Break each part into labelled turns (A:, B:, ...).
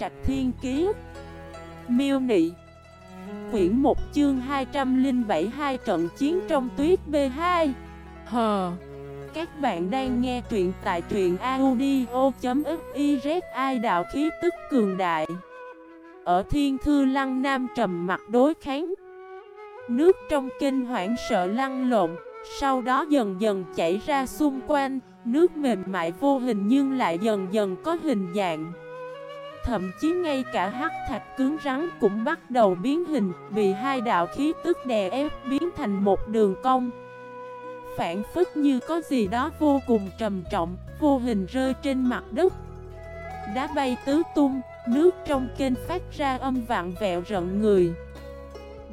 A: Trạch Thiên Kiế Miêu Nị. Quyển 1 chương 207 hai, trận chiến trong tuyết B2 Hờ. Các bạn đang nghe truyện tại truyện audio.xyz Ai đạo khí tức cường đại. Ở Thiên Thư Lăng Nam trầm mặt đối kháng. Nước trong kinh hoảng sợ lăn lộn, Sau đó dần dần chảy ra xung quanh. Nước mềm mại vô hình nhưng lại dần dần có hình dạng. Thậm chí ngay cả hắc thạch cứng rắn cũng bắt đầu biến hình Bị hai đạo khí tức đè ép biến thành một đường cong. Phản phức như có gì đó vô cùng trầm trọng, Vô hình rơi trên mặt đất. Đá bay tứ tung, Nước trong kênh phát ra âm vạn vẹo rợn người.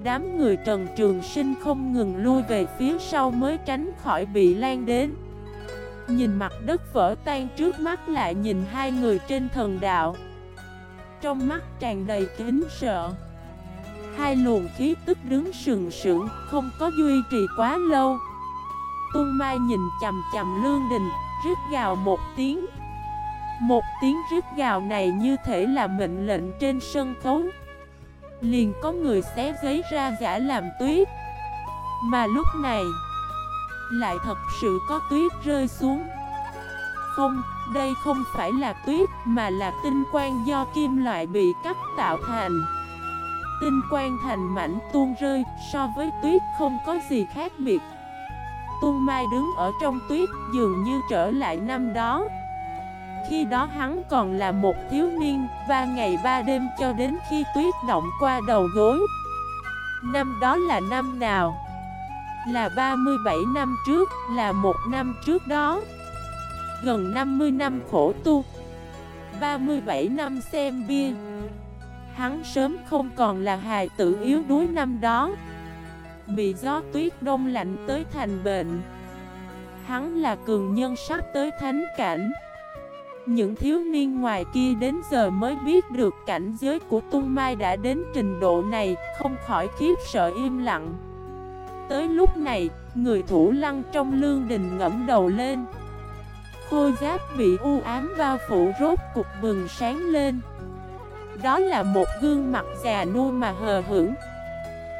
A: Đám người Trần Trường Sinh không ngừng lui về phía sau mới tránh khỏi bị lan đến. Nhìn mặt đất vỡ tan trước mắt lại nhìn hai người trên thần đạo. Trong mắt tràn đầy kính sợ. Hai luồng khí tức đứng sừng sững Không có duy trì quá lâu. Tung Mai nhìn chầm chầm Lương Đình Rít gào một tiếng. Một tiếng rít gào này như thể là mệnh lệnh trên sân khấu. Liền có người xé giấy ra giả làm tuyết. Mà lúc này lại thật sự có tuyết rơi xuống. Không, đây không phải là tuyết mà là tinh quang do kim loại bị cắt tạo thành. Tinh quang thành mảnh tuôn rơi so với tuyết không có gì khác biệt. Tuôn Mai đứng ở trong tuyết dường như trở lại năm đó. Khi đó hắn còn là một thiếu niên Ba ngày ba đêm cho đến khi tuyết động qua đầu gối. Năm đó là năm nào? Là 37 năm trước, là một năm trước đó. Gần 50 năm khổ tu. 37 năm xem bia. Hắn sớm không còn là hài tử yếu đuối năm đó. Bị gió tuyết đông lạnh tới thành bệnh. Hắn là cường nhân sắp tới thánh cảnh. Những thiếu niên ngoài kia đến giờ mới biết được cảnh giới của Tung Mai đã đến trình độ này Không khỏi khiếp sợ im lặng. Tới lúc này, người thủ lăng trong lương đình ngẫm đầu lên. Khôi giáp bị u ám bao phủ rốt cục bừng sáng lên. Đó là một gương mặt già nua mà hờ hững.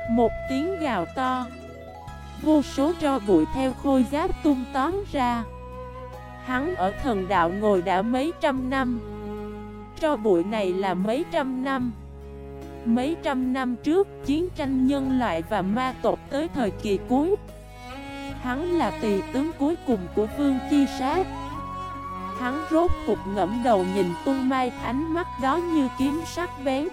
A: Một tiếng gào to. Vô số tro bụi theo khôi giáp tung tóm ra. Hắn ở thần đạo ngồi đã mấy trăm năm. Tro bụi này là mấy trăm năm. Mấy trăm năm trước, chiến tranh nhân loại và ma tộc tới thời kỳ cuối. Hắn là tỳ tướng cuối cùng của Vương Chi Sát. Hắn rốt cục ngẫm đầu nhìn Tu mai ánh mắt đó như kiếm sắc bén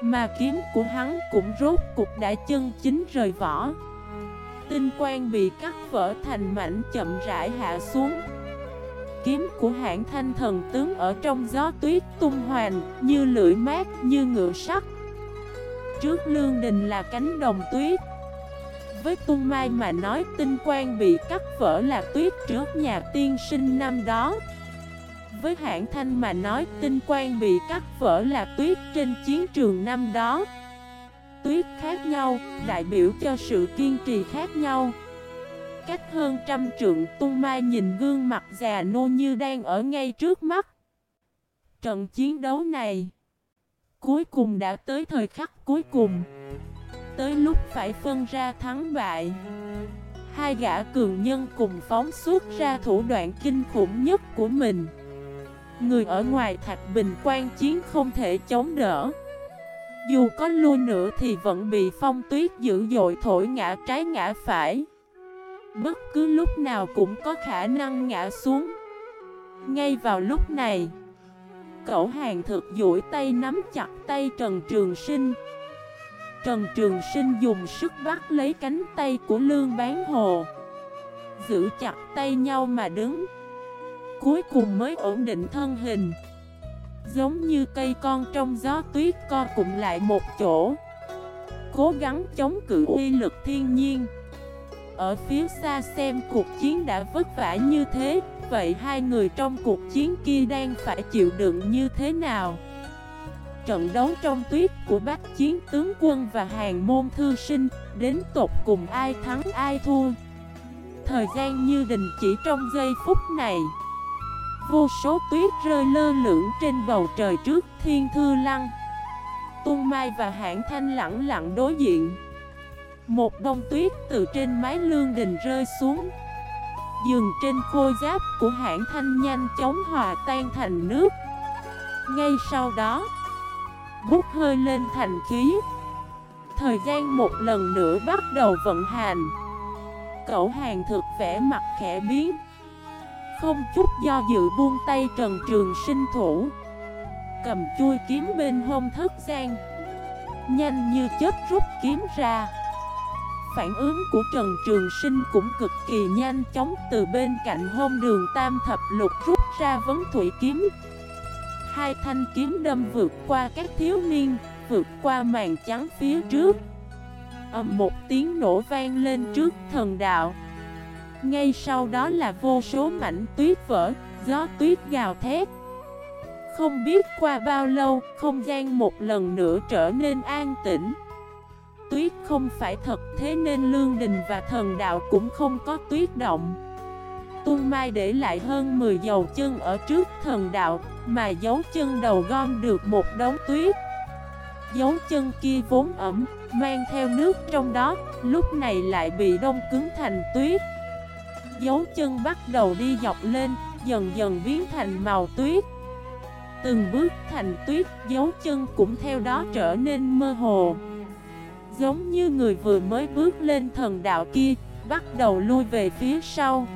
A: Mà kiếm của hắn cũng rốt cục đã chân chính rời vỏ Tinh quang bị cắt vỡ thành mảnh chậm rãi hạ xuống kiếm của hãng thanh thần tướng ở trong gió tuyết tung hoành, như lưỡi mát, như ngựa sắt. Trước lương đình là cánh đồng tuyết. Với tung mai mà nói tinh quang bị cắt vỡ là tuyết trước nhà tiên sinh năm đó. Với hãng thanh mà nói tinh quang bị cắt vỡ là tuyết trên chiến trường năm đó. Tuyết khác nhau, đại biểu cho sự kiên trì khác nhau cách hơn trăm trượng tung mai nhìn gương mặt già nô như đang ở ngay trước mắt. Trận chiến đấu này Cuối cùng đã tới thời khắc cuối cùng Tới lúc phải phân ra thắng bại. Hai gã cường nhân cùng phóng xuất ra thủ đoạn kinh khủng nhất của mình. Người ở ngoài thạch bình quan chiến không thể chống đỡ. Dù có lui nữa thì vẫn bị phong tuyết dữ dội thổi ngã trái ngã phải. Bất cứ lúc nào cũng có khả năng ngã xuống. Ngay vào lúc này, Cậu hàng thực duỗi tay nắm chặt tay Trần Trường Sinh. Trần Trường Sinh dùng sức bắt lấy cánh tay của Lương Bán Hồ. Giữ chặt tay nhau mà đứng. Cuối cùng mới ổn định thân hình. Giống như cây con trong gió tuyết co cụm lại một chỗ. Cố gắng chống cự uy lực thiên nhiên. Ở phía xa xem cuộc chiến đã vất vả như thế, Vậy hai người trong cuộc chiến kia đang phải chịu đựng như thế nào? Trận đấu trong tuyết của bác chiến tướng quân và hàng môn thư sinh, Đến tột cùng ai thắng, ai thua? Thời gian như đình chỉ trong giây phút này. Vô số tuyết rơi lơ lửng trên bầu trời trước thiên thư lăng. Tung Mai và hãng thanh lặng lặng đối diện. Một bông tuyết từ trên mái lương đình rơi xuống. Dừng trên khôi giáp của hãng thanh nhanh chóng hòa tan thành nước. Ngay sau đó Bút hơi lên thành khí Thời gian một lần nữa bắt đầu vận hành. Cậu hàng thực vẽ mặt khẽ biến. Không chút do dự buông tay Trần Trường sinh thủ. Cầm chui kiếm bên hông thất gian Nhanh như chớp rút kiếm ra. Phản ứng của Trần Trường Sinh cũng cực kỳ nhanh chóng Từ bên cạnh hôn đường tam thập lục rút ra vấn thủy kiếm. Hai thanh kiếm đâm vượt qua các thiếu niên Vượt qua màn trắng phía trước. Ầm một tiếng nổ vang lên trước thần đạo. Ngay sau đó là vô số mảnh tuyết vỡ, gió tuyết gào thét. Không biết qua bao lâu, không gian một lần nữa trở nên an tĩnh. Tuyết không phải thật thế nên Lương Đình và thần đạo cũng không có tuyết động. Tuôn Mai để lại hơn 10 dầu chân ở trước thần đạo, Mà dấu chân đầu gom được một đống tuyết. Dấu chân kia vốn ẩm, Mang theo nước trong đó, Lúc này lại bị đông cứng thành tuyết. Dấu chân bắt đầu đi dọc lên, Dần dần biến thành màu tuyết. Từng bước thành tuyết, Dấu chân cũng theo đó trở nên mơ hồ. Giống như người vừa mới bước lên thần đạo kia, Bắt đầu lui về phía sau.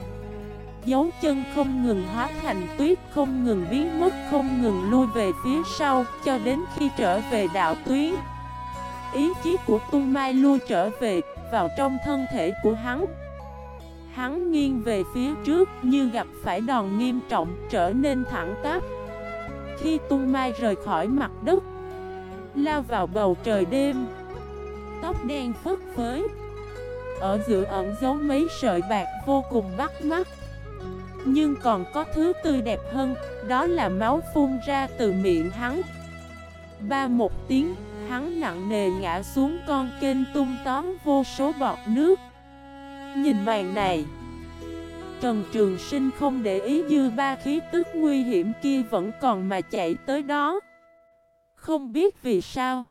A: Dấu chân không ngừng hóa thành tuyết, Không ngừng biến mất, Không ngừng lui về phía sau, Cho đến khi trở về đạo tuyến Ý chí của Tu mai lui trở về Vào trong thân thể của hắn. Hắn nghiêng về phía trước Như gặp phải đòn nghiêm trọng Trở nên thẳng tắp. Khi tung mai rời khỏi mặt đất, Lao vào bầu trời đêm, Tóc đen phất phới. Ở giữa ẩn giấu mấy sợi bạc vô cùng bắt mắt nhưng còn có thứ tươi đẹp hơn, đó là máu phun ra từ miệng hắn. Ba một tiếng, hắn nặng nề ngã xuống con kênh tung tóm vô số bọt nước. Nhìn màn này Trần Trường Sinh không để ý dư ba khí tức nguy hiểm kia vẫn còn mà chạy tới đó. Không biết vì sao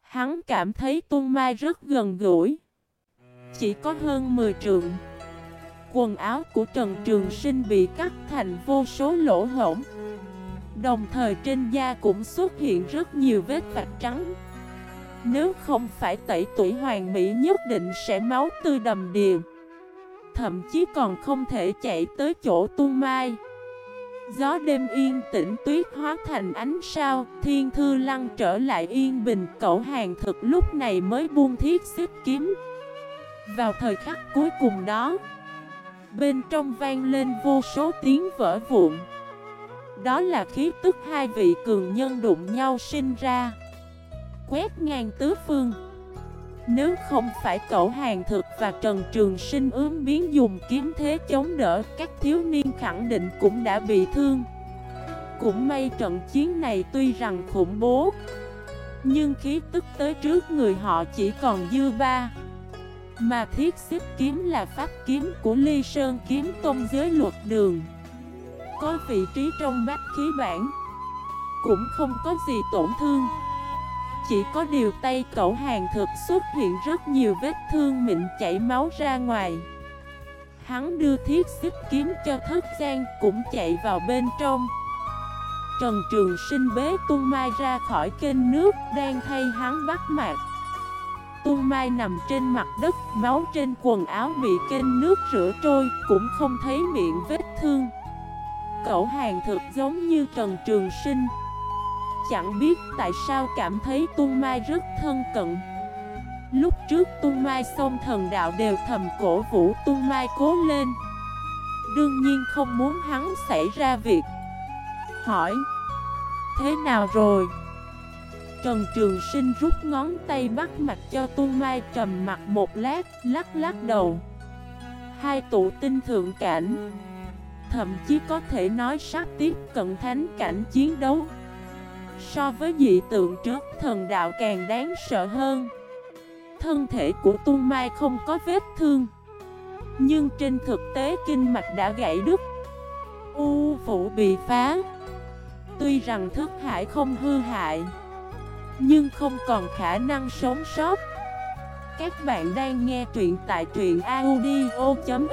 A: Hắn cảm thấy tung mai rất gần gũi. Chỉ có hơn 10 trường Quần áo của Trần Trường Sinh bị cắt thành vô số lỗ hổng. Đồng thời trên da cũng xuất hiện rất nhiều vết vạch trắng. Nếu không phải tẩy tuổi hoàng mỹ nhất định sẽ máu tươi đầm đìa, Thậm chí còn không thể chạy tới chỗ tu mai. Gió đêm yên tĩnh tuyết hóa thành ánh sao, Thiên thư lăng trở lại yên bình, Cậu hàng thực lúc này mới buông thiết xếp kiếm. Vào thời khắc cuối cùng đó Bên trong vang lên vô số tiếng vỡ vụn. Đó là khí tức hai vị cường nhân đụng nhau sinh ra. Quét ngang tứ phương. Nếu không phải cậu hàng thực và Trần Trường Sinh ướm biến dùng kiếm thế chống đỡ, Các thiếu niên khẳng định cũng đã bị thương. Cũng may trận chiến này tuy rằng khủng bố, Nhưng khí tức tới trước người họ chỉ còn dư ba mà thiết xếp kiếm là pháp kiếm của Ly Sơn kiếm tông giới luật đường. Có vị trí trong bát khí bản. Cũng không có gì tổn thương. Chỉ có điều tay cậu hàng thực xuất hiện rất nhiều vết thương mịn chảy máu ra ngoài. Hắn đưa thiết xích kiếm cho thất gian cũng chạy vào bên trong. Trần Trường Sinh bế tung mai ra khỏi kênh nước, đang thay hắn bắt mạc. Tu Mai nằm trên mặt đất, máu trên quần áo bị kênh nước rửa trôi, cũng không thấy miệng vết thương. Cậu hàng thực giống như Trần Trường Sinh. Chẳng biết tại sao cảm thấy Tu Mai rất thân cận. Lúc trước Tu Mai xong thần đạo đều thầm cổ vũ Tu Mai cố lên. Đương nhiên không muốn hắn xảy ra việc. Hỏi, thế nào rồi? Trần Trường Sinh rút ngón tay bắt mặt cho Tu Mai trầm mặt một lát, lắc lắc đầu. Hai tụ tinh thượng cảnh, thậm chí có thể nói sắp tiếp cận thánh cảnh chiến đấu. So với dị tượng trước, thần đạo càng đáng sợ hơn. Thân thể của Tu Mai không có vết thương, nhưng trên thực tế kinh mạch đã gãy đứt. U phủ bị phá Tuy rằng thức hải không hư hại nhưng không còn khả năng sống sót. Các bạn đang nghe truyện tại truyện audio.fif